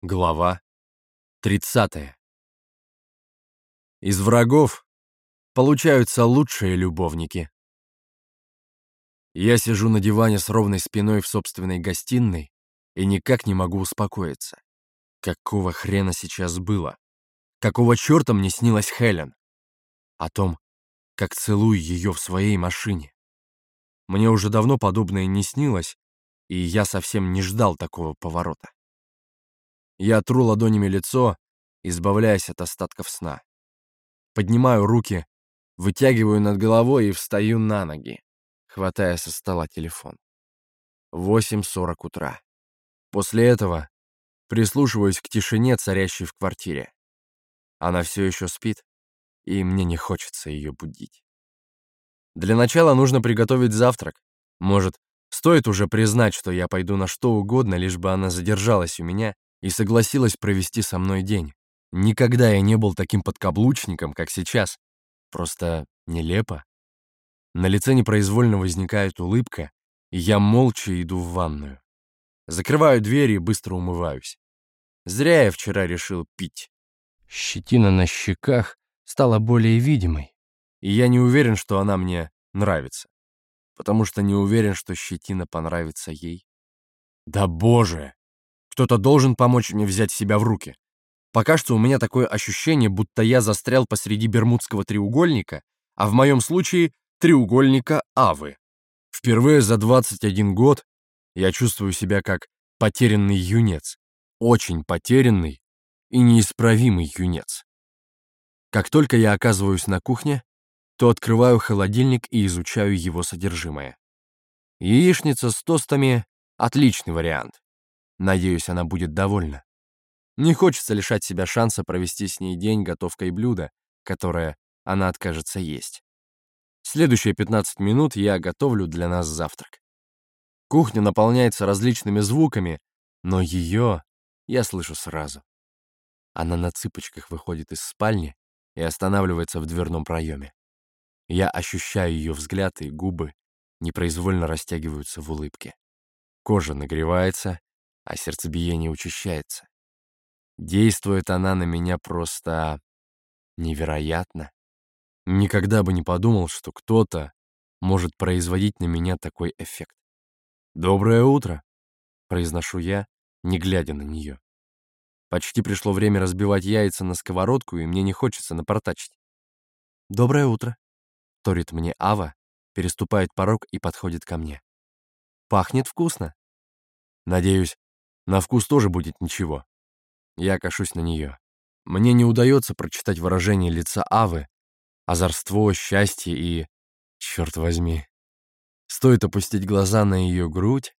Глава 30. Из врагов получаются лучшие любовники. Я сижу на диване с ровной спиной в собственной гостиной и никак не могу успокоиться. Какого хрена сейчас было? Какого черта мне снилась Хелен? О том, как целую ее в своей машине. Мне уже давно подобное не снилось, и я совсем не ждал такого поворота. Я тру ладонями лицо, избавляясь от остатков сна. Поднимаю руки, вытягиваю над головой и встаю на ноги, хватая со стола телефон. 8.40 утра. После этого прислушиваюсь к тишине, царящей в квартире. Она все еще спит, и мне не хочется ее будить. Для начала нужно приготовить завтрак. Может, стоит уже признать, что я пойду на что угодно, лишь бы она задержалась у меня и согласилась провести со мной день. Никогда я не был таким подкаблучником, как сейчас. Просто нелепо. На лице непроизвольно возникает улыбка, и я молча иду в ванную. Закрываю дверь и быстро умываюсь. Зря я вчера решил пить. Щетина на щеках стала более видимой, и я не уверен, что она мне нравится, потому что не уверен, что щетина понравится ей. Да боже! Кто-то должен помочь мне взять себя в руки. Пока что у меня такое ощущение, будто я застрял посреди Бермудского треугольника, а в моем случае треугольника Авы. Впервые за 21 год я чувствую себя как потерянный юнец. Очень потерянный и неисправимый юнец. Как только я оказываюсь на кухне, то открываю холодильник и изучаю его содержимое. Яичница с тостами — отличный вариант. Надеюсь, она будет довольна. Не хочется лишать себя шанса провести с ней день готовкой блюда, которое она откажется есть. Следующие 15 минут я готовлю для нас завтрак. Кухня наполняется различными звуками, но ее я слышу сразу. Она на цыпочках выходит из спальни и останавливается в дверном проеме. Я ощущаю ее взгляд, и губы непроизвольно растягиваются в улыбке. Кожа нагревается, а сердцебиение учащается. Действует она на меня просто невероятно. Никогда бы не подумал, что кто-то может производить на меня такой эффект. «Доброе утро», — произношу я, не глядя на нее. Почти пришло время разбивать яйца на сковородку, и мне не хочется напортачить. «Доброе утро», — торит мне Ава, переступает порог и подходит ко мне. «Пахнет вкусно». Надеюсь, на вкус тоже будет ничего. Я кашусь на нее. Мне не удается прочитать выражение лица Авы, озорство, счастье и... Черт возьми. Стоит опустить глаза на ее грудь,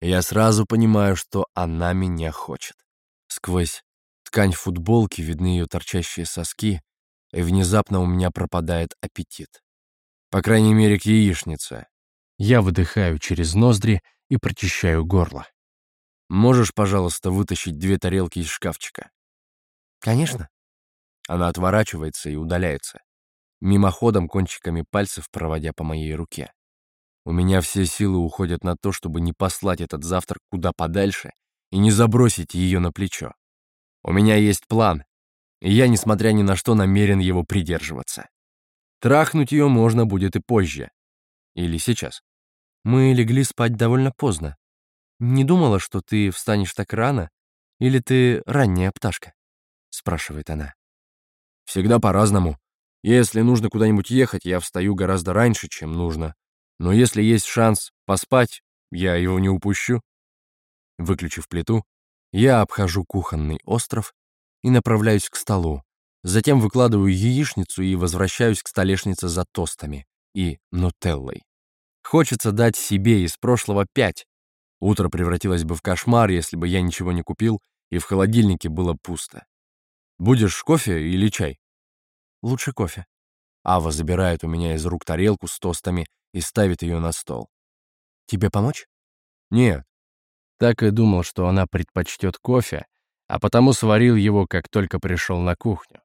и я сразу понимаю, что она меня хочет. Сквозь ткань футболки видны ее торчащие соски, и внезапно у меня пропадает аппетит. По крайней мере, к яичнице. Я выдыхаю через ноздри и прочищаю горло. Можешь, пожалуйста, вытащить две тарелки из шкафчика?» «Конечно». Она отворачивается и удаляется, мимоходом кончиками пальцев проводя по моей руке. У меня все силы уходят на то, чтобы не послать этот завтрак куда подальше и не забросить ее на плечо. У меня есть план, и я, несмотря ни на что, намерен его придерживаться. Трахнуть ее можно будет и позже. Или сейчас. Мы легли спать довольно поздно. «Не думала, что ты встанешь так рано? Или ты ранняя пташка?» — спрашивает она. «Всегда по-разному. Если нужно куда-нибудь ехать, я встаю гораздо раньше, чем нужно. Но если есть шанс поспать, я его не упущу». Выключив плиту, я обхожу кухонный остров и направляюсь к столу. Затем выкладываю яичницу и возвращаюсь к столешнице за тостами и нутеллой. Хочется дать себе из прошлого пять, Утро превратилось бы в кошмар, если бы я ничего не купил, и в холодильнике было пусто. «Будешь кофе или чай?» «Лучше кофе». Ава забирает у меня из рук тарелку с тостами и ставит ее на стол. «Тебе помочь?» «Нет». Так и думал, что она предпочтет кофе, а потому сварил его, как только пришел на кухню.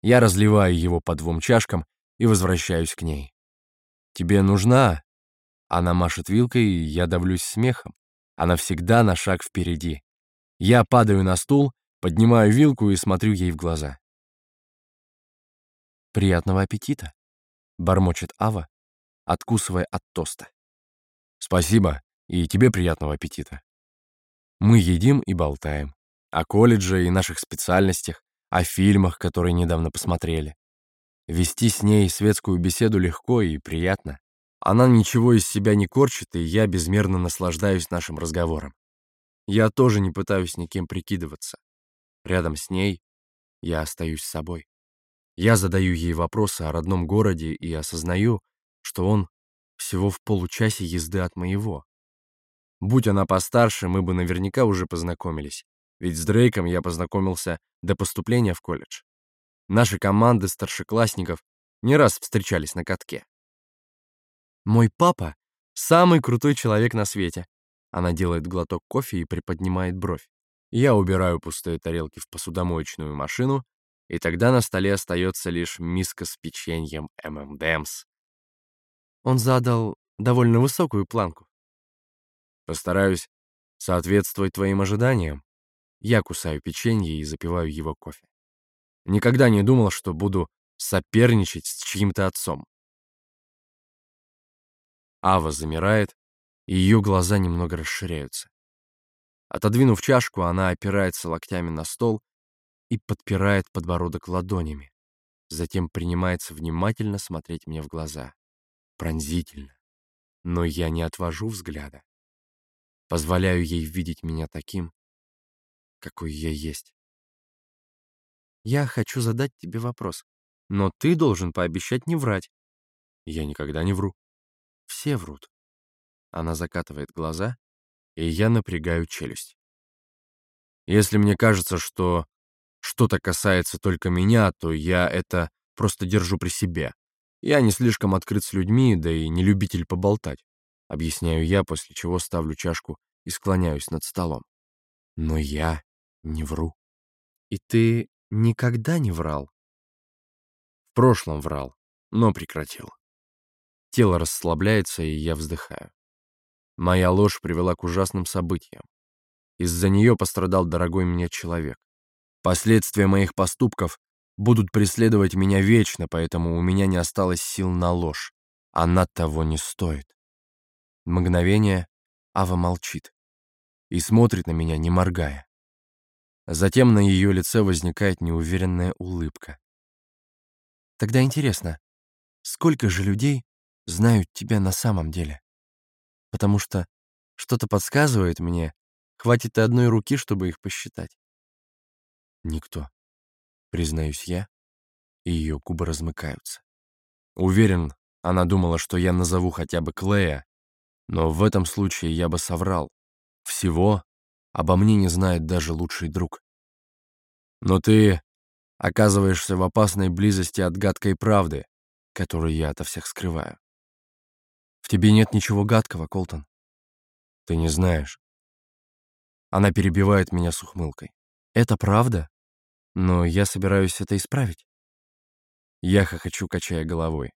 Я разливаю его по двум чашкам и возвращаюсь к ней. «Тебе нужна?» Она машет вилкой, и я давлюсь смехом. Она всегда на шаг впереди. Я падаю на стул, поднимаю вилку и смотрю ей в глаза. «Приятного аппетита!» — бормочет Ава, откусывая от тоста. «Спасибо, и тебе приятного аппетита!» Мы едим и болтаем. О колледже и наших специальностях, о фильмах, которые недавно посмотрели. Вести с ней светскую беседу легко и приятно. Она ничего из себя не корчит, и я безмерно наслаждаюсь нашим разговором. Я тоже не пытаюсь никем прикидываться. Рядом с ней я остаюсь собой. Я задаю ей вопросы о родном городе и осознаю, что он всего в получасе езды от моего. Будь она постарше, мы бы наверняка уже познакомились, ведь с Дрейком я познакомился до поступления в колледж. Наши команды старшеклассников не раз встречались на катке. «Мой папа — самый крутой человек на свете!» Она делает глоток кофе и приподнимает бровь. Я убираю пустые тарелки в посудомоечную машину и тогда на столе остается лишь миска с печеньем ММДМС. Он задал довольно высокую планку. Постараюсь соответствовать твоим ожиданиям. Я кусаю печенье и запиваю его кофе. Никогда не думал, что буду соперничать с чьим-то отцом. Ава замирает, и ее глаза немного расширяются. Отодвинув чашку, она опирается локтями на стол и подпирает подбородок ладонями. Затем принимается внимательно смотреть мне в глаза. Пронзительно. Но я не отвожу взгляда. Позволяю ей видеть меня таким, какой я есть. Я хочу задать тебе вопрос, но ты должен пообещать не врать. Я никогда не вру. Все врут. Она закатывает глаза, и я напрягаю челюсть. Если мне кажется, что что-то касается только меня, то я это просто держу при себе. Я не слишком открыт с людьми, да и не любитель поболтать. Объясняю я, после чего ставлю чашку и склоняюсь над столом. Но я не вру. И ты никогда не врал? В прошлом врал, но прекратил. Тело расслабляется, и я вздыхаю. Моя ложь привела к ужасным событиям. Из-за нее пострадал дорогой мне человек. Последствия моих поступков будут преследовать меня вечно, поэтому у меня не осталось сил на ложь. Она того не стоит. Мгновение Ава молчит и смотрит на меня, не моргая. Затем на ее лице возникает неуверенная улыбка. Тогда интересно, сколько же людей знают тебя на самом деле? Потому что что-то подсказывает мне, хватит и одной руки, чтобы их посчитать. Никто. Признаюсь я, и ее губы размыкаются. Уверен, она думала, что я назову хотя бы Клея, но в этом случае я бы соврал. Всего обо мне не знает даже лучший друг. Но ты оказываешься в опасной близости от гадкой правды, которую я ото всех скрываю. Тебе нет ничего гадкого, Колтон. Ты не знаешь. Она перебивает меня с ухмылкой. Это правда, но я собираюсь это исправить. Я хохочу, качая головой.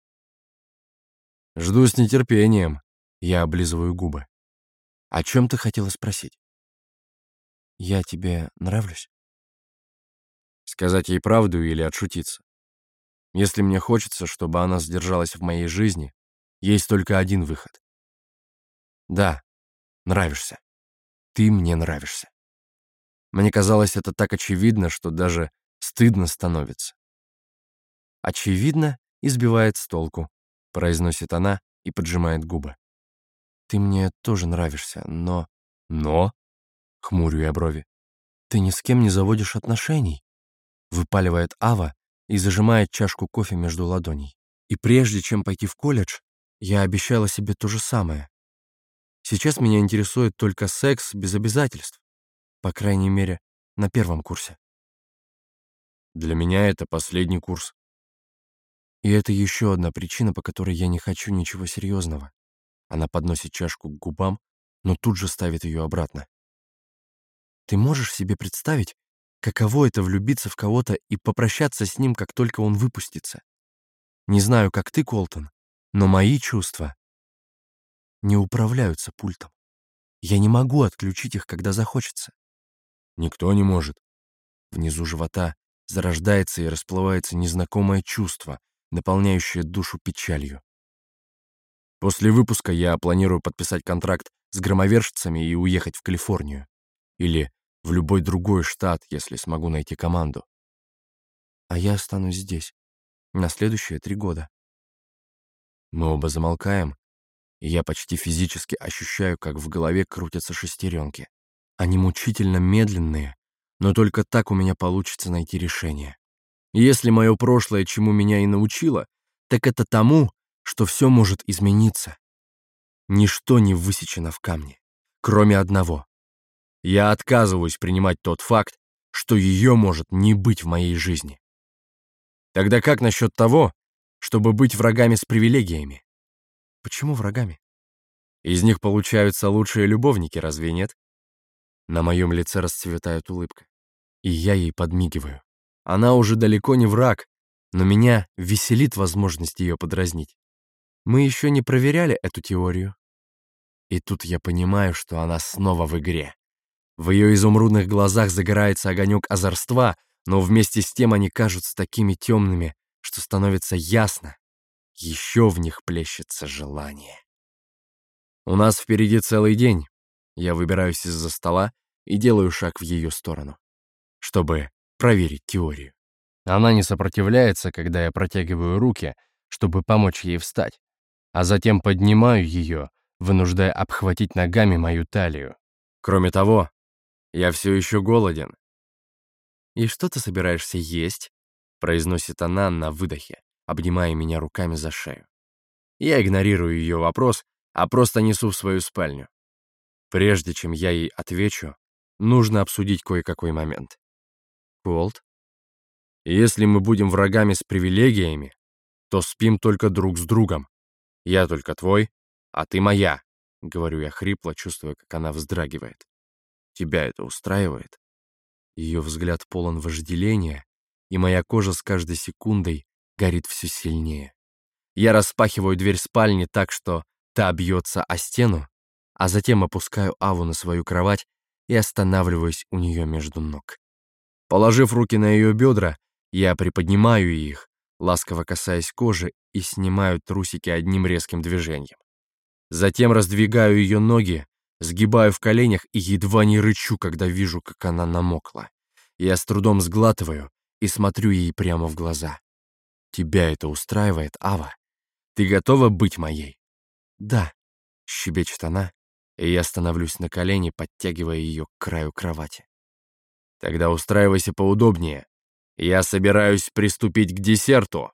Жду с нетерпением. Я облизываю губы. О чем ты хотела спросить? Я тебе нравлюсь? Сказать ей правду или отшутиться? Если мне хочется, чтобы она сдержалась в моей жизни, есть только один выход. Да, нравишься. Ты мне нравишься. Мне казалось это так очевидно, что даже стыдно становится. «Очевидно, избивает с толку», — произносит она и поджимает губы. «Ты мне тоже нравишься, но...» «Но?» — хмурю я брови. «Ты ни с кем не заводишь отношений», — выпаливает Ава и зажимает чашку кофе между ладоней. «И прежде чем пойти в колледж, я обещала себе то же самое. Сейчас меня интересует только секс без обязательств. По крайней мере, на первом курсе. Для меня это последний курс. И это еще одна причина, по которой я не хочу ничего серьезного. Она подносит чашку к губам, но тут же ставит ее обратно. Ты можешь себе представить, каково это влюбиться в кого-то и попрощаться с ним, как только он выпустится? Не знаю, как ты, Колтон, но мои чувства не управляются пультом. Я не могу отключить их, когда захочется. Никто не может. Внизу живота зарождается и расплывается незнакомое чувство, наполняющее душу печалью. После выпуска я планирую подписать контракт с громовержцами и уехать в Калифорнию. Или в любой другой штат, если смогу найти команду. А я останусь здесь на следующие три года. Мы оба замолкаем, и я почти физически ощущаю, как в голове крутятся шестеренки. Они мучительно медленные, но только так у меня получится найти решение. если мое прошлое чему меня и научило, так это тому, что все может измениться. Ничто не высечено в камне, кроме одного. Я отказываюсь принимать тот факт, что ее может не быть в моей жизни. Тогда как насчет того, чтобы быть врагами с привилегиями? Почему врагами? Из них получаются лучшие любовники, разве нет? На моем лице расцветает улыбка. И я ей подмигиваю. Она уже далеко не враг, но меня веселит возможность ее подразнить. Мы еще не проверяли эту теорию. И тут я понимаю, что она снова в игре. В ее изумрудных глазах загорается огонек озорства, но вместе с тем они кажутся такими темными, что становится ясно. Еще в них плещется желание. У нас впереди целый день. Я выбираюсь из-за стола и делаю шаг в ее сторону, чтобы проверить теорию. Она не сопротивляется, когда я протягиваю руки, чтобы помочь ей встать, а затем поднимаю ее, вынуждая обхватить ногами мою талию. Кроме того, я все еще голоден. «И что ты собираешься есть?» Произносит она на выдохе, обнимая меня руками за шею. Я игнорирую ее вопрос, а просто несу в свою спальню. Прежде чем я ей отвечу, нужно обсудить кое-какой момент. Колт, если мы будем врагами с привилегиями, то спим только друг с другом. Я только твой, а ты моя, — говорю я хрипло, чувствуя, как она вздрагивает. Тебя это устраивает? Ее взгляд полон вожделения, и моя кожа с каждой секундой горит все сильнее. Я распахиваю дверь спальни так, что та бьется о стену, а затем опускаю Аву на свою кровать и останавливаюсь у нее между ног. Положив руки на ее бедра, я приподнимаю их, ласково касаясь кожи и снимаю трусики одним резким движением. Затем раздвигаю ее ноги, сгибаю в коленях и едва не рычу, когда вижу, как она намокла. Я с трудом сглатываю и смотрю ей прямо в глаза. «Тебя это устраивает, Ава? Ты готова быть моей?» «Да», — щебечет она, и я становлюсь на колени, подтягивая ее к краю кровати. «Тогда устраивайся поудобнее. Я собираюсь приступить к десерту».